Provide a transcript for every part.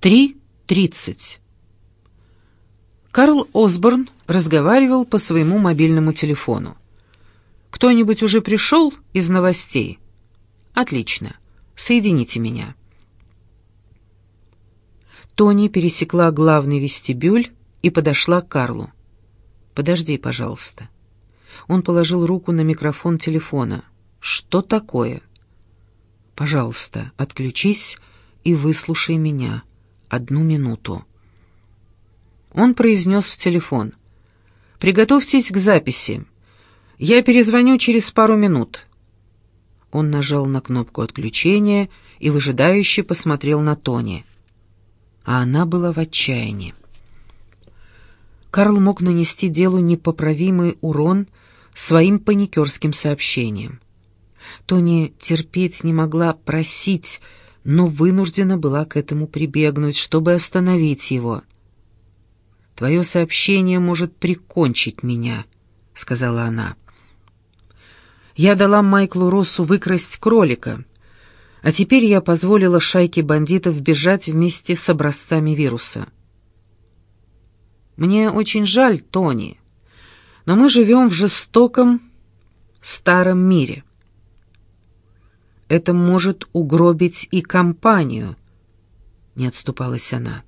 3.30. Карл Осборн разговаривал по своему мобильному телефону. «Кто-нибудь уже пришел из новостей?» «Отлично. Соедините меня». Тони пересекла главный вестибюль и подошла к Карлу. «Подожди, пожалуйста». Он положил руку на микрофон телефона. «Что такое?» «Пожалуйста, отключись и выслушай меня. Одну минуту». Он произнес в телефон. «Приготовьтесь к записи. Я перезвоню через пару минут». Он нажал на кнопку отключения и выжидающе посмотрел на Тони. А она была в отчаянии. Карл мог нанести делу непоправимый урон своим паникерским сообщением. Тони терпеть не могла просить, но вынуждена была к этому прибегнуть, чтобы остановить его. «Твое сообщение может прикончить меня», — сказала она. «Я дала Майклу Россу выкрасть кролика, а теперь я позволила шайке бандитов бежать вместе с образцами вируса». «Мне очень жаль, Тони, но мы живем в жестоком старом мире. Это может угробить и компанию», — не отступалась она.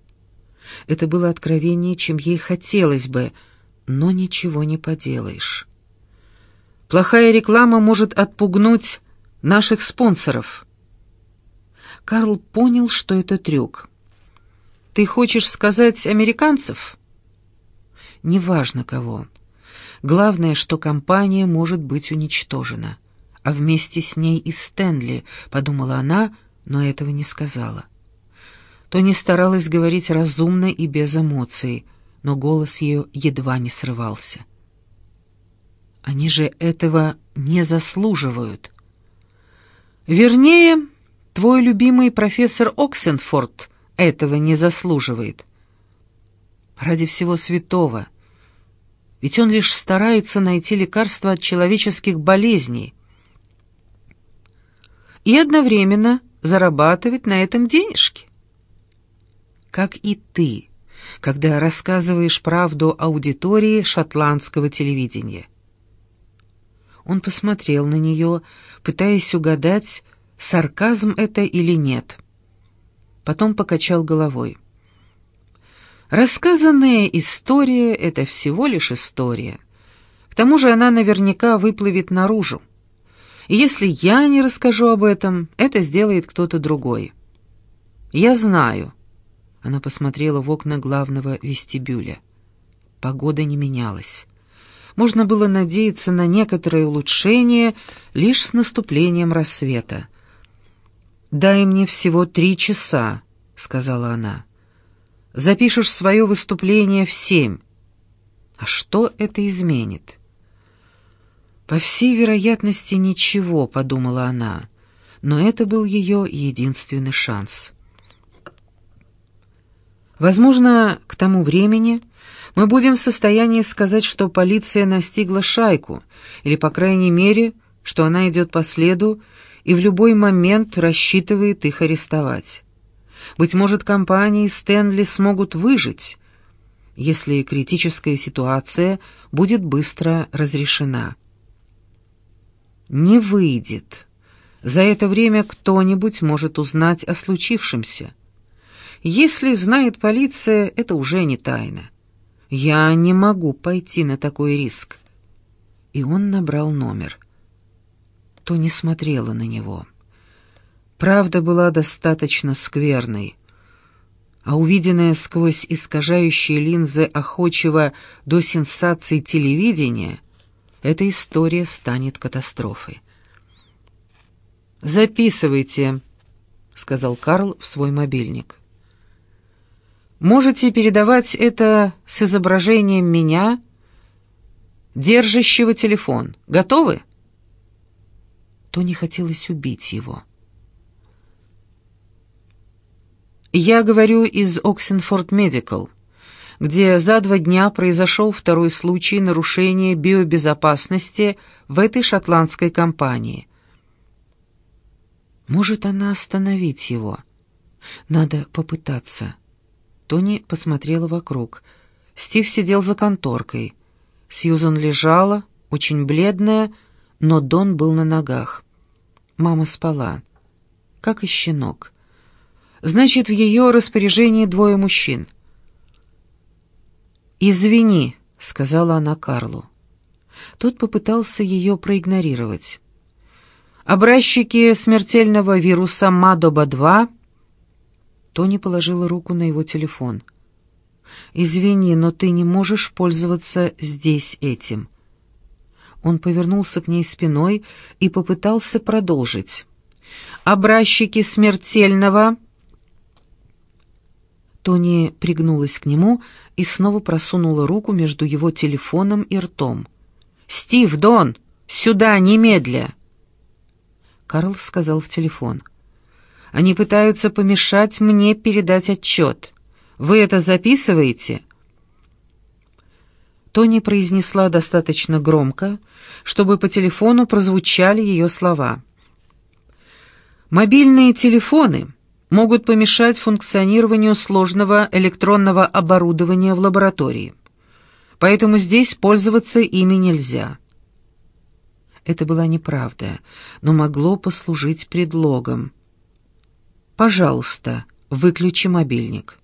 Это было откровение, чем ей хотелось бы, но ничего не поделаешь. Плохая реклама может отпугнуть наших спонсоров. Карл понял, что это трюк. «Ты хочешь сказать американцев?» «Неважно кого. Главное, что компания может быть уничтожена. А вместе с ней и Стэнли», — подумала она, но этого не сказала. Тони старалась говорить разумно и без эмоций, но голос ее едва не срывался. «Они же этого не заслуживают». «Вернее, твой любимый профессор Оксенфорд этого не заслуживает. Ради всего святого. Ведь он лишь старается найти лекарство от человеческих болезней. И одновременно зарабатывать на этом денежки как и ты, когда рассказываешь правду аудитории шотландского телевидения. Он посмотрел на нее, пытаясь угадать, сарказм это или нет. Потом покачал головой. Рассказанная история — это всего лишь история. К тому же она наверняка выплывет наружу. И если я не расскажу об этом, это сделает кто-то другой. Я знаю, она посмотрела в окна главного вестибюля. Погода не менялась. Можно было надеяться на некоторое улучшение лишь с наступлением рассвета. «Дай мне всего три часа», — сказала она. «Запишешь свое выступление в семь». А что это изменит? «По всей вероятности, ничего», — подумала она, но это был ее единственный шанс. Возможно, к тому времени мы будем в состоянии сказать, что полиция настигла шайку, или, по крайней мере, что она идет по следу и в любой момент рассчитывает их арестовать. Быть может, компании Стэнли смогут выжить, если критическая ситуация будет быстро разрешена. Не выйдет. За это время кто-нибудь может узнать о случившемся. Если знает полиция, это уже не тайна. Я не могу пойти на такой риск. И он набрал номер. То не смотрела на него. Правда была достаточно скверной, а увиденное сквозь искажающие линзы охочего до сенсаций телевидения, эта история станет катастрофой. «Записывайте», — сказал Карл в свой мобильник. Можете передавать это с изображением меня, держащего телефон. Готовы?» То не хотелось убить его. «Я говорю из Оксенфорд Медикал, где за два дня произошел второй случай нарушения биобезопасности в этой шотландской компании. Может она остановить его? Надо попытаться». Тони посмотрела вокруг. Стив сидел за конторкой. Сьюзан лежала, очень бледная, но Дон был на ногах. Мама спала, как и щенок. Значит, в ее распоряжении двое мужчин. «Извини», — сказала она Карлу. Тот попытался ее проигнорировать. «Образчики смертельного вируса Мадоба-2...» Тони положила руку на его телефон. «Извини, но ты не можешь пользоваться здесь этим». Он повернулся к ней спиной и попытался продолжить. «Образчики смертельного...» Тони пригнулась к нему и снова просунула руку между его телефоном и ртом. «Стив, Дон, сюда, немедля!» Карл сказал в телефон. «Они пытаются помешать мне передать отчет. Вы это записываете?» Тони произнесла достаточно громко, чтобы по телефону прозвучали ее слова. «Мобильные телефоны могут помешать функционированию сложного электронного оборудования в лаборатории, поэтому здесь пользоваться ими нельзя». Это была неправда, но могло послужить предлогом. «Пожалуйста, выключи мобильник».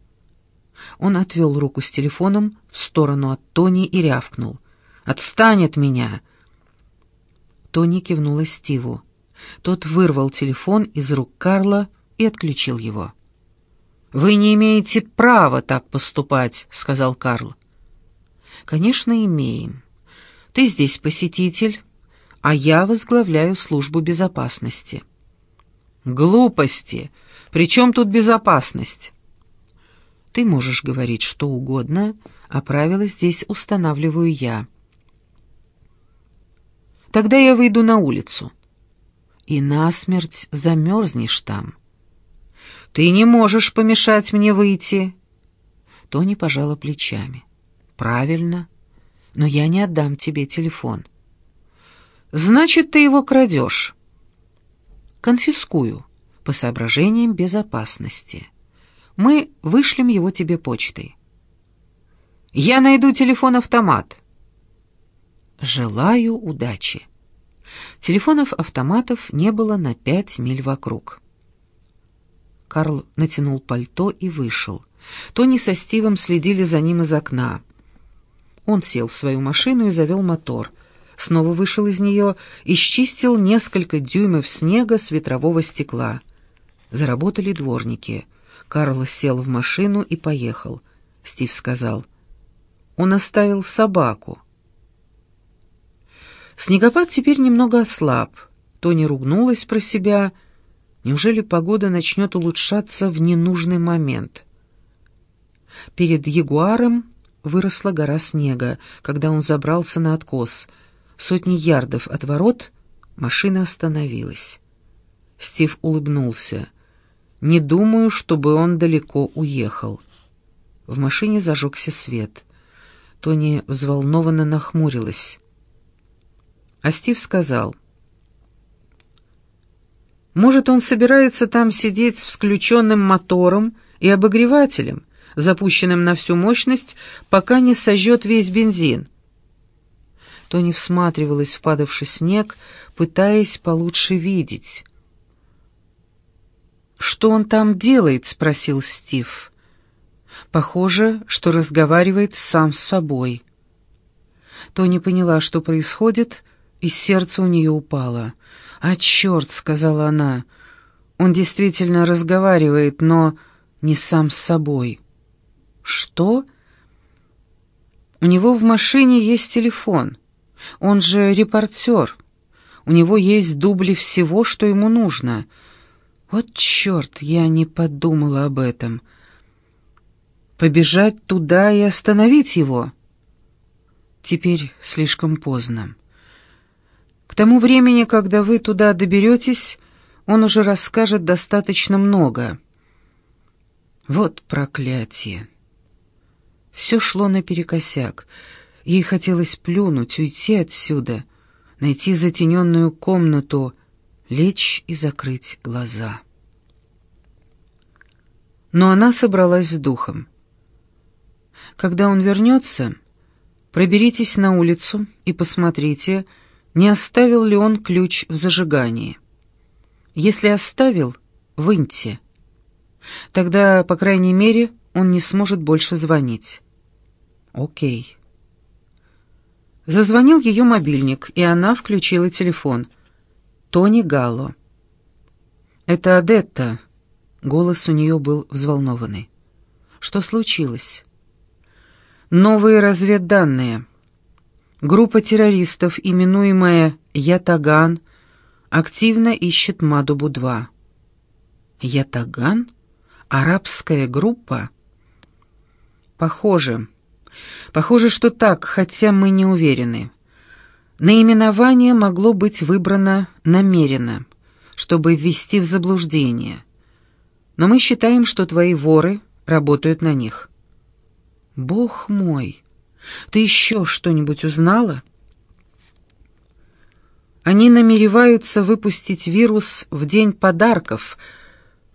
Он отвел руку с телефоном в сторону от Тони и рявкнул. «Отстань от меня!» Тони кивнула Стиву. Тот вырвал телефон из рук Карла и отключил его. «Вы не имеете права так поступать», — сказал Карл. «Конечно, имеем. Ты здесь посетитель, а я возглавляю службу безопасности». «Глупости! Причем тут безопасность?» Ты можешь говорить что угодно, а правила здесь устанавливаю я. Тогда я выйду на улицу. И насмерть замерзнешь там. Ты не можешь помешать мне выйти. Тони пожала плечами. Правильно, но я не отдам тебе телефон. Значит, ты его крадешь. Конфискую по соображениям безопасности мы вышлем его тебе почтой. Я найду телефон-автомат. Желаю удачи. Телефонов-автоматов не было на пять миль вокруг. Карл натянул пальто и вышел. Тони со Стивом следили за ним из окна. Он сел в свою машину и завел мотор. Снова вышел из нее и счистил несколько дюймов снега с ветрового стекла. Заработали дворники — Карл сел в машину и поехал. Стив сказал. Он оставил собаку. Снегопад теперь немного ослаб. Тони ругнулась про себя. Неужели погода начнет улучшаться в ненужный момент? Перед Ягуаром выросла гора снега, когда он забрался на откос. Сотни ярдов от ворот машина остановилась. Стив улыбнулся. Не думаю, чтобы он далеко уехал. В машине зажегся свет. Тони взволнованно нахмурилась. А Стив сказал, «Может, он собирается там сидеть с включенным мотором и обогревателем, запущенным на всю мощность, пока не сожжет весь бензин». Тони всматривалась в падавший снег, пытаясь получше видеть. «Что он там делает?» — спросил Стив. «Похоже, что разговаривает сам с собой». Тони поняла, что происходит, и сердце у нее упало. «А черт!» — сказала она. «Он действительно разговаривает, но не сам с собой». «Что?» «У него в машине есть телефон. Он же репортер. У него есть дубли всего, что ему нужно». Вот черт, я не подумала об этом. Побежать туда и остановить его? Теперь слишком поздно. Тому времени, когда вы туда доберетесь, он уже расскажет достаточно много. Вот проклятие. Все шло наперекосяк. Ей хотелось плюнуть, уйти отсюда, найти затененную комнату, лечь и закрыть глаза. Но она собралась с духом. Когда он вернется, проберитесь на улицу и посмотрите, не оставил ли он ключ в зажигании. Если оставил, выньте. Тогда, по крайней мере, он не сможет больше звонить. Окей. Зазвонил ее мобильник, и она включила телефон. Тони Галло. «Это Адетта». Голос у нее был взволнованный. «Что случилось?» «Новые разведданные. Группа террористов, именуемая Ятаган, активно ищет Мадубу-2». «Ятаган? Арабская группа?» «Похоже. Похоже, что так, хотя мы не уверены. Наименование могло быть выбрано намеренно, чтобы ввести в заблуждение. Но мы считаем, что твои воры работают на них». «Бог мой! Ты еще что-нибудь узнала?» Они намереваются выпустить вирус в день подарков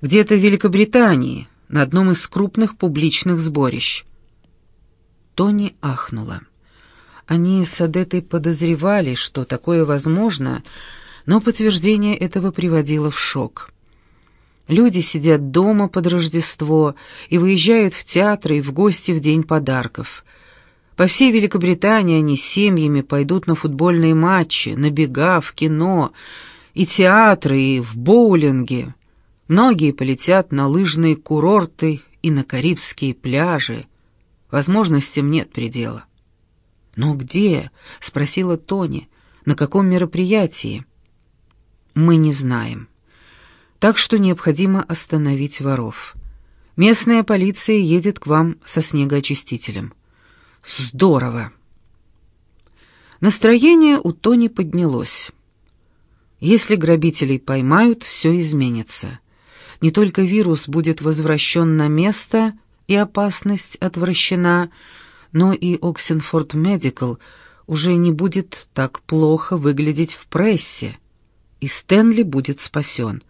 где-то в Великобритании, на одном из крупных публичных сборищ. Тони ахнула. Они с Адетой подозревали, что такое возможно, но подтверждение этого приводило в шок. Люди сидят дома под Рождество и выезжают в театры и в гости в день подарков. По всей Великобритании они семьями пойдут на футбольные матчи, на бега, в кино, и театры, и в боулинге. Многие полетят на лыжные курорты и на карибские пляжи. Возможностям нет предела. «Но где?» — спросила Тони. «На каком мероприятии?» «Мы не знаем. Так что необходимо остановить воров. Местная полиция едет к вам со снегоочистителем». «Здорово!» Настроение у Тони поднялось. Если грабителей поймают, все изменится. Не только вирус будет возвращен на место, и опасность отвращена, но и Оксенфорд Медикал уже не будет так плохо выглядеть в прессе, и Стэнли будет спасен.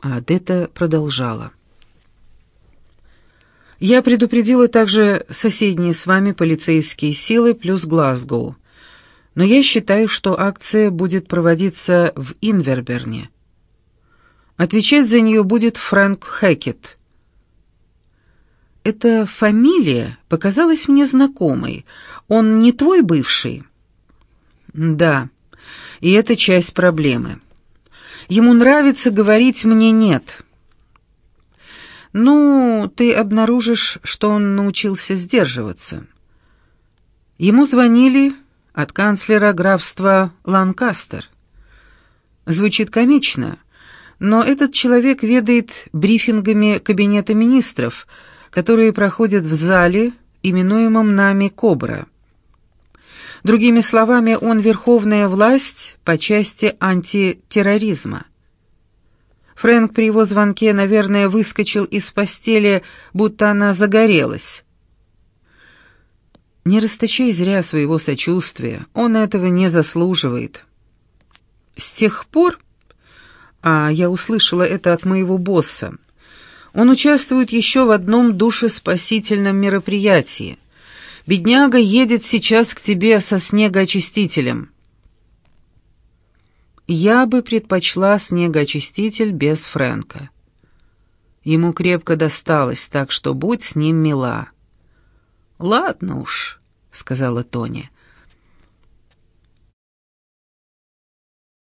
А Адетта продолжала. «Я предупредила также соседние с вами полицейские силы плюс Глазгоу, но я считаю, что акция будет проводиться в Инверберне. Отвечать за нее будет Фрэнк Хэкетт, эта фамилия показалась мне знакомой. Он не твой бывший?» «Да, и это часть проблемы. Ему нравится говорить мне «нет». «Ну, ты обнаружишь, что он научился сдерживаться». Ему звонили от канцлера графства Ланкастер. Звучит комично, но этот человек ведает брифингами Кабинета министров — которые проходят в зале, именуемом нами «Кобра». Другими словами, он верховная власть по части антитерроризма. Фрэнк при его звонке, наверное, выскочил из постели, будто она загорелась. Не расточай зря своего сочувствия, он этого не заслуживает. С тех пор, а я услышала это от моего босса, он участвует еще в одном душеспасительном мероприятии. Бедняга едет сейчас к тебе со снегоочистителем. Я бы предпочла снегоочиститель без Фрэнка. Ему крепко досталось, так что будь с ним мила. «Ладно уж», — сказала Тоня,